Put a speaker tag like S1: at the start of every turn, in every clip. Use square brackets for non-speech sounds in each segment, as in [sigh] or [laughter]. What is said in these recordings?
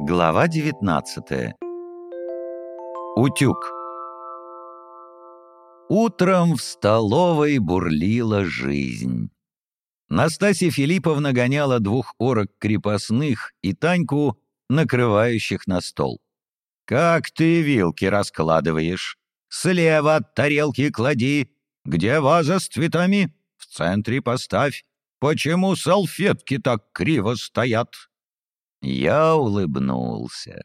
S1: Глава 19 Утюг Утром в столовой бурлила жизнь. Настасья Филипповна гоняла двух орок крепостных и Таньку, накрывающих на стол. «Как ты вилки раскладываешь? Слева от тарелки клади. Где ваза с цветами? В центре поставь. Почему салфетки так криво стоят?» Я улыбнулся.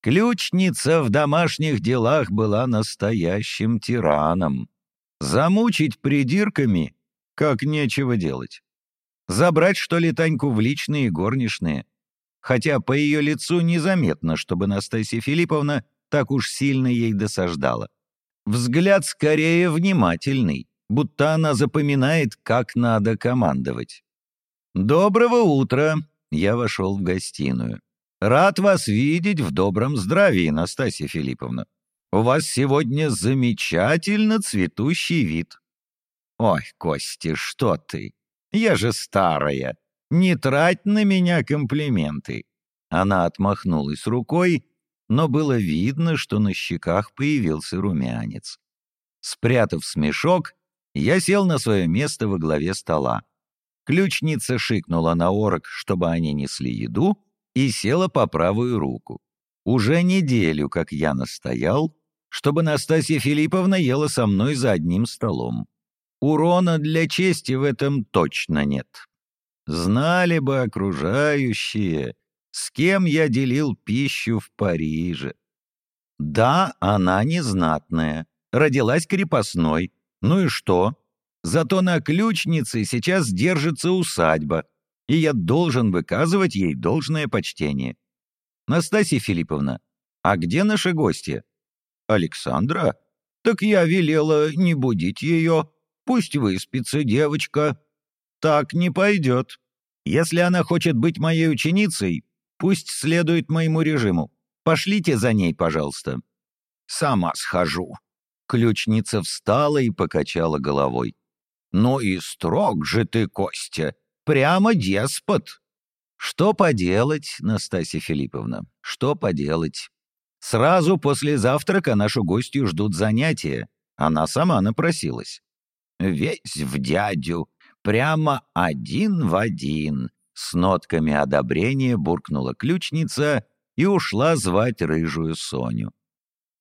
S1: Ключница в домашних делах была настоящим тираном. Замучить придирками, как нечего делать. Забрать, что ли, Таньку в личные горничные? Хотя по ее лицу незаметно, чтобы Настасья Филипповна так уж сильно ей досаждала. Взгляд скорее внимательный, будто она запоминает, как надо командовать. «Доброго утра!» — я вошел в гостиную. «Рад вас видеть в добром здравии, Настасья Филипповна. У вас сегодня замечательно цветущий вид». «Ой, Кости, что ты? Я же старая. Не трать на меня комплименты». Она отмахнулась рукой, но было видно, что на щеках появился румянец. Спрятав смешок, я сел на свое место во главе стола. Ключница шикнула на орок, чтобы они несли еду, и села по правую руку. Уже неделю, как я настоял, чтобы Настасья Филипповна ела со мной за одним столом. Урона для чести в этом точно нет. Знали бы окружающие, с кем я делил пищу в Париже. Да, она незнатная, родилась крепостной. Ну и что? Зато на ключнице сейчас держится усадьба, и я должен выказывать ей должное почтение. Настасья Филипповна, а где наши гости? Александра? Так я велела не будить ее. Пусть выспится девочка. Так не пойдет. Если она хочет быть моей ученицей, пусть следует моему режиму. Пошлите за ней, пожалуйста. Сама схожу. Ключница встала и покачала головой. «Ну и строг же ты, Костя, прямо деспот!» «Что поделать, Настасья Филипповна, что поделать? Сразу после завтрака нашу гостью ждут занятия. Она сама напросилась». «Весь в дядю, прямо один в один», — с нотками одобрения буркнула ключница и ушла звать рыжую Соню.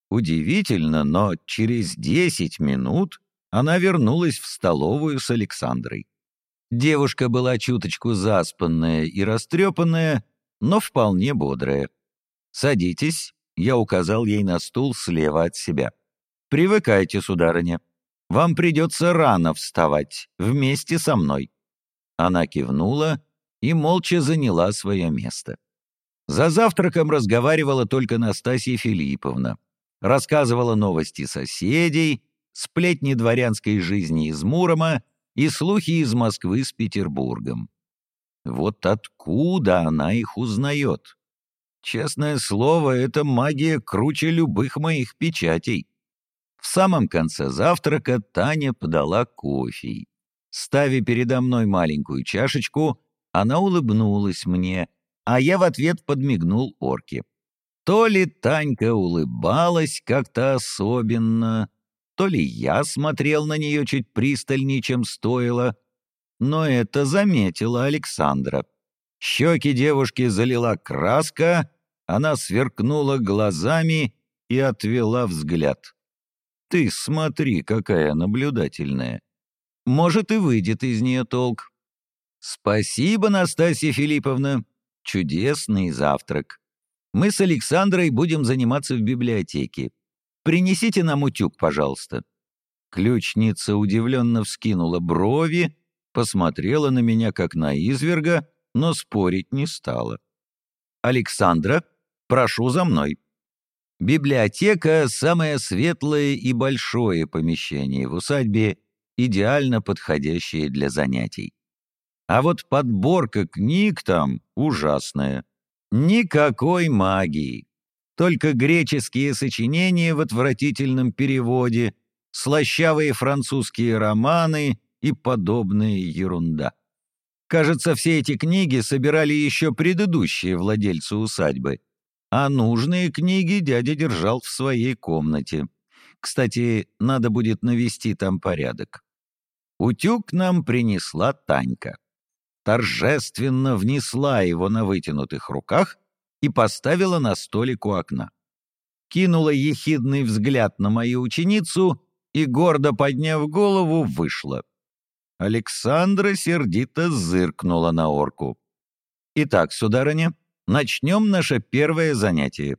S1: Удивительно, но через десять минут она вернулась в столовую с Александрой. Девушка была чуточку заспанная и растрепанная, но вполне бодрая. «Садитесь», — я указал ей на стул слева от себя. «Привыкайте, сударыня. Вам придется рано вставать, вместе со мной». Она кивнула и молча заняла свое место. За завтраком разговаривала только Настасья Филипповна. Рассказывала новости соседей, сплетни дворянской жизни из Мурома и слухи из Москвы с Петербургом. Вот откуда она их узнает? Честное слово, эта магия круче любых моих печатей. В самом конце завтрака Таня подала кофе. Ставя передо мной маленькую чашечку, она улыбнулась мне, а я в ответ подмигнул орке. То ли Танька улыбалась как-то особенно, то ли я смотрел на нее чуть пристальнее, чем стоило, но это заметила Александра. Щеки девушки залила краска, она сверкнула глазами и отвела взгляд. «Ты смотри, какая наблюдательная. Может, и выйдет из нее толк». «Спасибо, Настасья Филипповна. Чудесный завтрак. Мы с Александрой будем заниматься в библиотеке. Принесите нам утюг, пожалуйста». Ключница удивленно вскинула брови, посмотрела на меня как на изверга, но спорить не стала. «Александра, прошу за мной». Библиотека — самое светлое и большое помещение в усадьбе, идеально подходящее для занятий. А вот подборка книг там ужасная. Никакой магии. Только греческие сочинения в отвратительном переводе, слащавые французские романы и подобная ерунда. Кажется, все эти книги собирали еще предыдущие владельцы усадьбы, а нужные книги дядя держал в своей комнате. Кстати, надо будет навести там порядок. Утюг нам принесла Танька. Торжественно внесла его на вытянутых руках и поставила на столик у окна. Кинула ехидный взгляд на мою ученицу и, гордо подняв голову, вышла. Александра сердито зыркнула на орку. «Итак, сударыня, начнем наше первое занятие.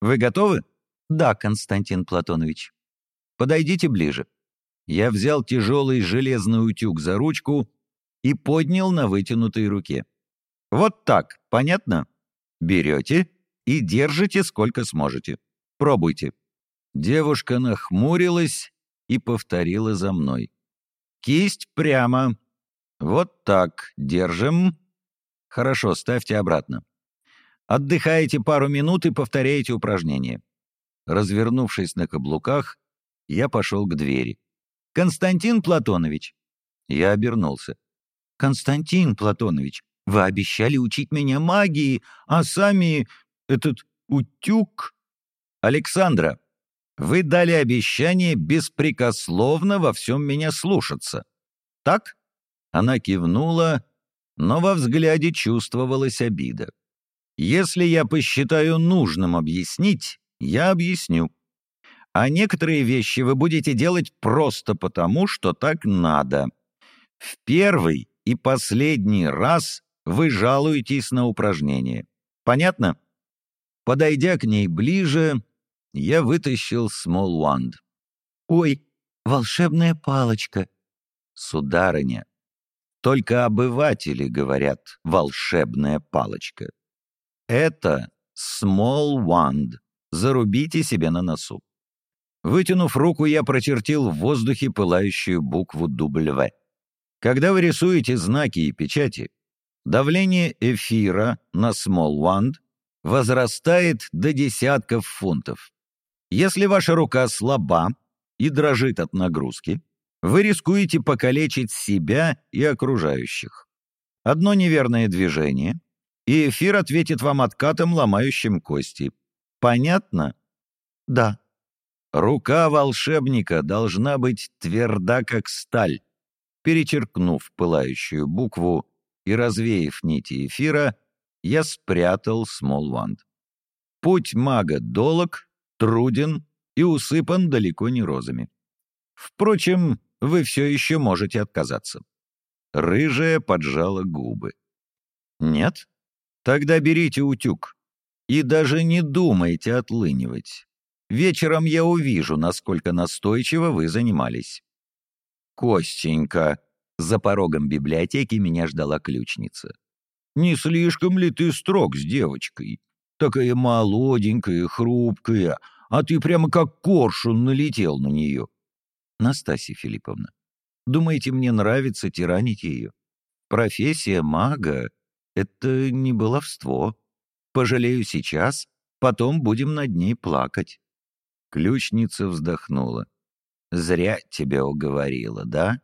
S1: Вы готовы?» «Да, Константин Платонович». «Подойдите ближе». Я взял тяжелый железный утюг за ручку и поднял на вытянутой руке. «Вот так, понятно? Берете и держите сколько сможете. Пробуйте». Девушка нахмурилась и повторила за мной. Кисть прямо. Вот так. Держим. Хорошо, ставьте обратно. Отдыхаете пару минут и повторяете упражнение. Развернувшись на каблуках, я пошел к двери. «Константин Платонович!» Я обернулся. «Константин Платонович, вы обещали учить меня магии, а сами этот утюг...» «Александра, вы дали обещание беспрекословно во всем меня слушаться. Так?» Она кивнула, но во взгляде чувствовалась обида. «Если я посчитаю нужным объяснить, я объясню. А некоторые вещи вы будете делать просто потому, что так надо. В первый и последний раз вы жалуетесь на упражнение. Понятно?» Подойдя к ней ближе, я вытащил Small Wand. «Ой, волшебная палочка!» «Сударыня, только обыватели говорят «волшебная палочка». Это Small Wand. Зарубите себе на носу. Вытянув руку, я прочертил в воздухе пылающую букву W. Когда вы рисуете знаки и печати, давление эфира на Small Wand возрастает до десятков фунтов. Если ваша рука слаба и дрожит от нагрузки, вы рискуете покалечить себя и окружающих. Одно неверное движение, и эфир ответит вам откатом, ломающим кости. Понятно? Да. Рука волшебника должна быть тверда, как сталь. Перечеркнув пылающую букву и развеяв нити эфира, я спрятал Смолванд. Путь мага долог, труден и усыпан далеко не розами. Впрочем, вы все еще можете отказаться. Рыжая поджала губы. Нет? Тогда берите утюг. И даже не думайте отлынивать. Вечером я увижу, насколько настойчиво вы занимались. Костенька. За порогом библиотеки меня ждала ключница. Не слишком ли ты строг с девочкой? Такая молоденькая, хрупкая, а ты прямо как коршун налетел на нее. Настасья Филипповна, думаете, мне нравится тиранить ее? Профессия мага — это не баловство. Пожалею сейчас, потом будем над ней плакать. Ключница вздохнула. «Зря тебя уговорила, да?»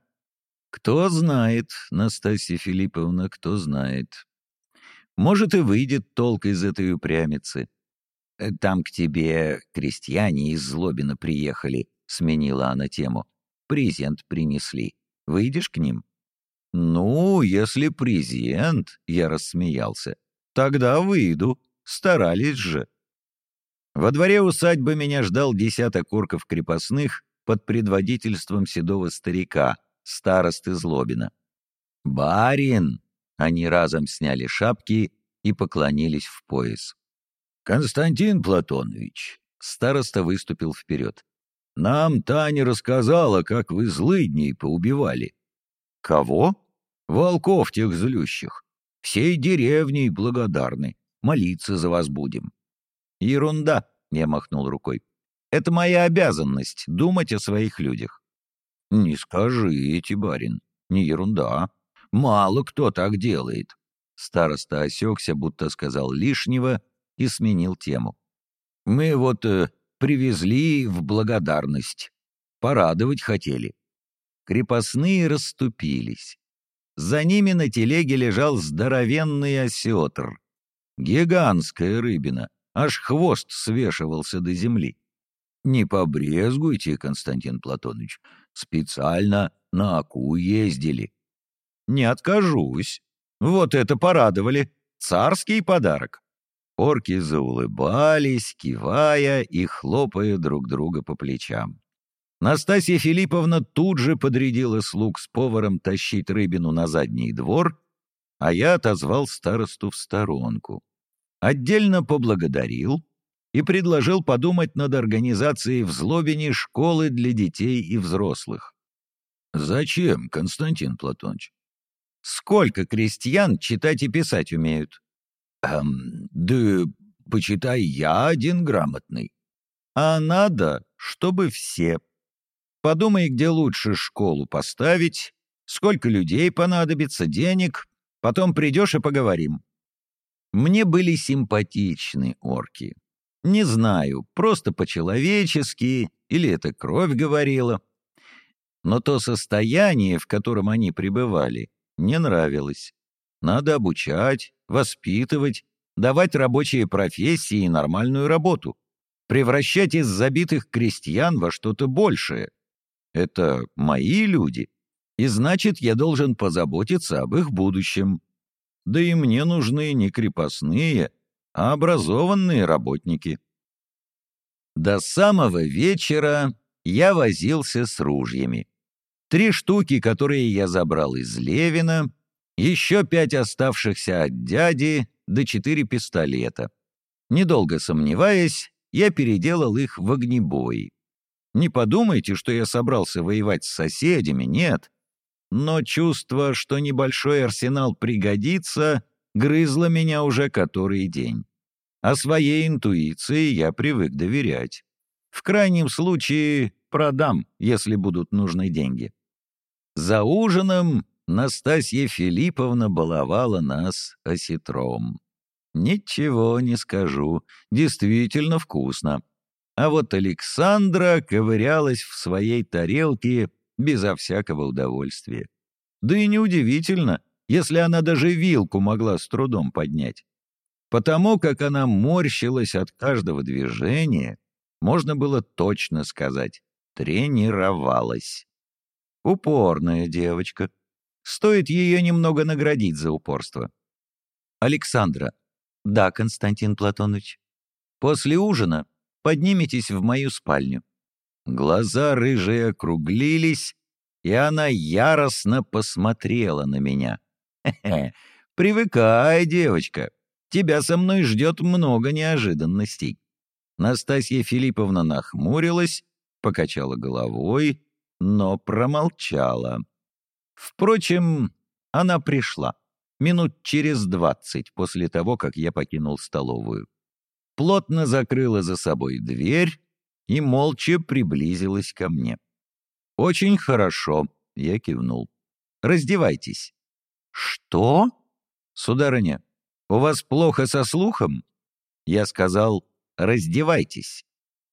S1: «Кто знает, Настасья Филипповна, кто знает. Может, и выйдет толк из этой упрямицы. Э, там к тебе крестьяне из Злобина приехали, — сменила она тему. Презент принесли. Выйдешь к ним? Ну, если презент, — я рассмеялся, — тогда выйду. Старались же. Во дворе усадьбы меня ждал десяток орков крепостных под предводительством седого старика, старосты Злобина. «Барин!» Они разом сняли шапки и поклонились в пояс. «Константин Платонович!» Староста выступил вперед. «Нам Таня рассказала, как вы злыдней поубивали». «Кого?» «Волков тех злющих. Всей деревней благодарны. Молиться за вас будем». «Ерунда!» — я махнул рукой. «Это моя обязанность — думать о своих людях». «Не скажите, барин, не ерунда. Мало кто так делает. Староста осекся, будто сказал лишнего, и сменил тему. «Мы вот э, привезли в благодарность. Порадовать хотели». Крепостные расступились. За ними на телеге лежал здоровенный осетр. Гигантская рыбина, аж хвост свешивался до земли. Не побрезгуйте, Константин Платоныч, специально на Аку ездили. Не откажусь. Вот это порадовали. Царский подарок. Орки заулыбались, кивая и хлопая друг друга по плечам. Настасья Филипповна тут же подрядила слуг с поваром тащить рыбину на задний двор, а я отозвал старосту в сторонку. Отдельно поблагодарил и предложил подумать над организацией в Злобине школы для детей и взрослых. «Зачем, Константин Платонович?» «Сколько крестьян читать и писать умеют?» «Эм, да почитай, я один грамотный». «А надо, чтобы все», Подумай, где лучше школу поставить, сколько людей понадобится, денег. Потом придешь и поговорим. Мне были симпатичны орки. Не знаю, просто по-человечески, или это кровь говорила. Но то состояние, в котором они пребывали, не нравилось. Надо обучать, воспитывать, давать рабочие профессии и нормальную работу. Превращать из забитых крестьян во что-то большее. Это мои люди, и значит, я должен позаботиться об их будущем. Да и мне нужны не крепостные, а образованные работники. До самого вечера я возился с ружьями. Три штуки, которые я забрал из Левина, еще пять оставшихся от дяди, до да четыре пистолета. Недолго сомневаясь, я переделал их в огнебои. Не подумайте, что я собрался воевать с соседями, нет. Но чувство, что небольшой арсенал пригодится, грызло меня уже который день. А своей интуиции я привык доверять. В крайнем случае продам, если будут нужны деньги. За ужином Настасья Филипповна баловала нас осетром. Ничего не скажу, действительно вкусно. А вот Александра ковырялась в своей тарелке безо всякого удовольствия. Да и неудивительно, если она даже вилку могла с трудом поднять. Потому как она морщилась от каждого движения, можно было точно сказать, тренировалась. Упорная девочка. Стоит ее немного наградить за упорство. Александра. Да, Константин Платонович. После ужина подниметесь в мою спальню». Глаза рыжие округлились, и она яростно посмотрела на меня. «Хе-хе, [laughs] привыкай, девочка, тебя со мной ждет много неожиданностей». Настасья Филипповна нахмурилась, покачала головой, но промолчала. Впрочем, она пришла минут через двадцать после того, как я покинул столовую плотно закрыла за собой дверь и молча приблизилась ко мне. «Очень хорошо», — я кивнул. «Раздевайтесь». «Что?» «Сударыня, у вас плохо со слухом?» Я сказал «раздевайтесь».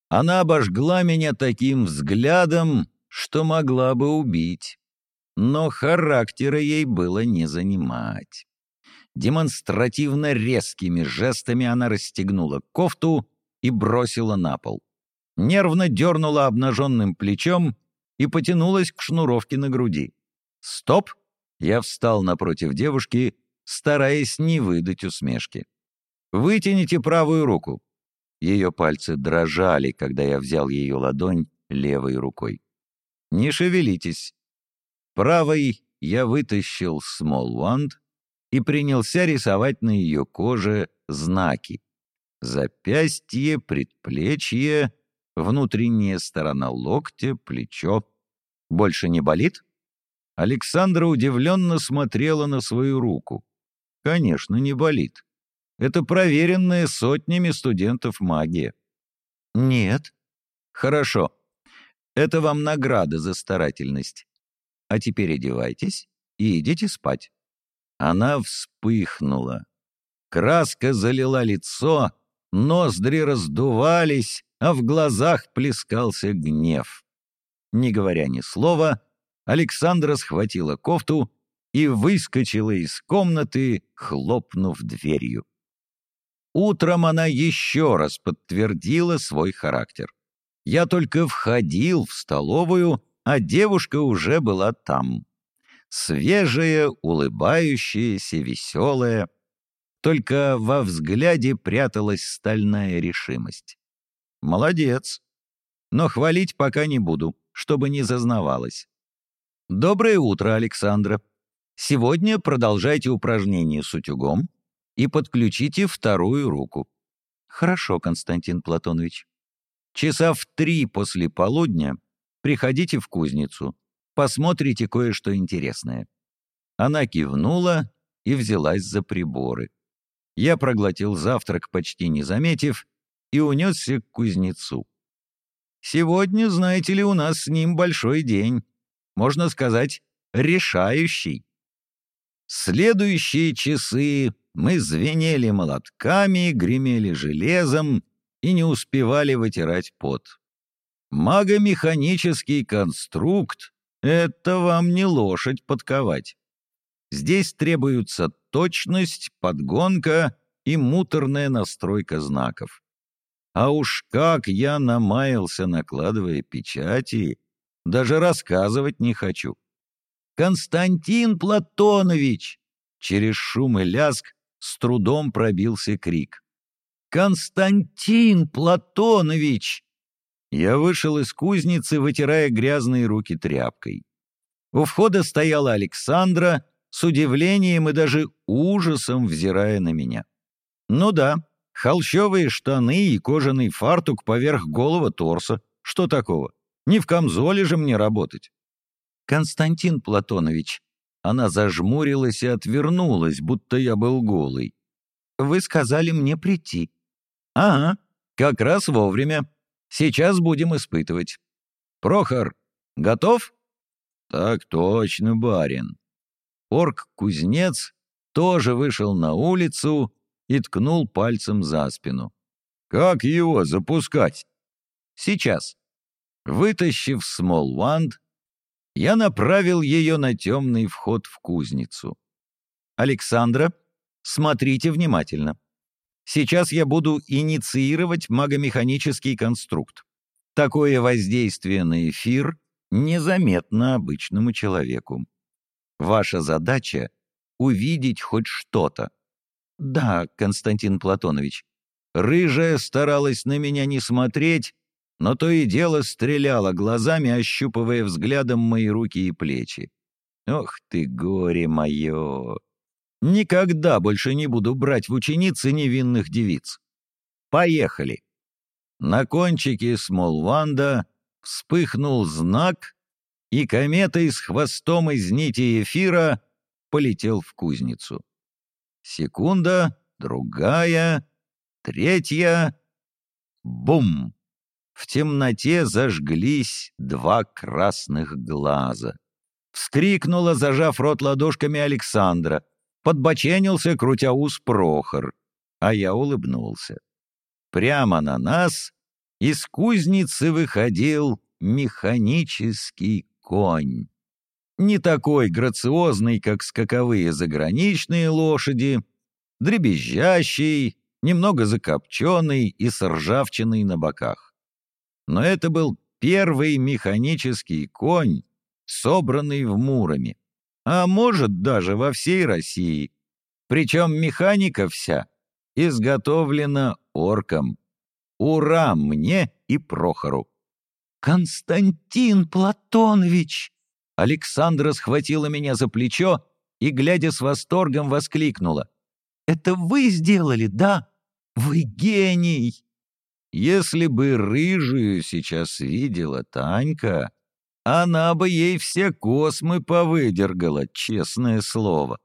S1: Она обожгла меня таким взглядом, что могла бы убить. Но характера ей было не занимать. Демонстративно резкими жестами она расстегнула кофту и бросила на пол. Нервно дернула обнаженным плечом и потянулась к шнуровке на груди. «Стоп!» Я встал напротив девушки, стараясь не выдать усмешки. «Вытяните правую руку». Ее пальцы дрожали, когда я взял ее ладонь левой рукой. «Не шевелитесь». Правой я вытащил wand и принялся рисовать на ее коже знаки. Запястье, предплечье, внутренняя сторона локтя, плечо. Больше не болит? Александра удивленно смотрела на свою руку. Конечно, не болит. Это проверенная сотнями студентов магия. Нет. Хорошо. Это вам награда за старательность. А теперь одевайтесь и идите спать. Она вспыхнула. Краска залила лицо, ноздри раздувались, а в глазах плескался гнев. Не говоря ни слова, Александра схватила кофту и выскочила из комнаты, хлопнув дверью. Утром она еще раз подтвердила свой характер. Я только входил в столовую, а девушка уже была там. Свежая, улыбающаяся, веселая. Только во взгляде пряталась стальная решимость. Молодец. Но хвалить пока не буду, чтобы не зазнавалась. Доброе утро, Александра. Сегодня продолжайте упражнение с утюгом и подключите вторую руку. Хорошо, Константин Платонович. Часа в три после полудня приходите в кузницу, посмотрите кое-что интересное». Она кивнула и взялась за приборы. Я проглотил завтрак, почти не заметив, и унесся к кузнецу. Сегодня, знаете ли, у нас с ним большой день. Можно сказать, решающий. Следующие часы мы звенели молотками, гремели железом и не успевали вытирать пот. Магомеханический конструкт — это вам не лошадь подковать. Здесь требуются точность, подгонка и муторная настройка знаков. А уж как я намаялся, накладывая печати, даже рассказывать не хочу. «Константин Платонович!» Через шум и ляск с трудом пробился крик. «Константин Платонович!» Я вышел из кузницы, вытирая грязные руки тряпкой. У входа стояла Александра, с удивлением и даже ужасом взирая на меня. Ну да, холщовые штаны и кожаный фартук поверх голого торса. Что такого? Не в камзоле же мне работать. Константин Платонович. Она зажмурилась и отвернулась, будто я был голый. Вы сказали мне прийти. Ага, как раз вовремя. Сейчас будем испытывать. Прохор, готов? Так точно, барин. Орк-кузнец тоже вышел на улицу и ткнул пальцем за спину. Как его запускать? Сейчас. Вытащив смолванд, я направил ее на темный вход в кузницу. «Александра, смотрите внимательно. Сейчас я буду инициировать магомеханический конструкт. Такое воздействие на эфир незаметно обычному человеку. Ваша задача — увидеть хоть что-то. Да, Константин Платонович, рыжая старалась на меня не смотреть, но то и дело стреляла глазами, ощупывая взглядом мои руки и плечи. Ох ты, горе мое! Никогда больше не буду брать в ученицы невинных девиц. Поехали. На кончике Смолванда вспыхнул знак, и кометой с хвостом из нити эфира полетел в кузницу. Секунда, другая, третья. Бум! В темноте зажглись два красных глаза. Вскрикнула, зажав рот ладошками Александра. Подбоченился, крутя ус Прохор, а я улыбнулся. Прямо на нас из кузницы выходил механический конь. Не такой грациозный, как скаковые заграничные лошади, дребезжащий, немного закопченный и с ржавчиной на боках. Но это был первый механический конь, собранный в Муроме а может даже во всей России. Причем механика вся изготовлена орком. Ура мне и Прохору! «Константин Платонович!» Александра схватила меня за плечо и, глядя с восторгом, воскликнула. «Это вы сделали, да? Вы гений!» Если бы рыжую сейчас видела Танька, она бы ей все космы повыдергала, честное слово.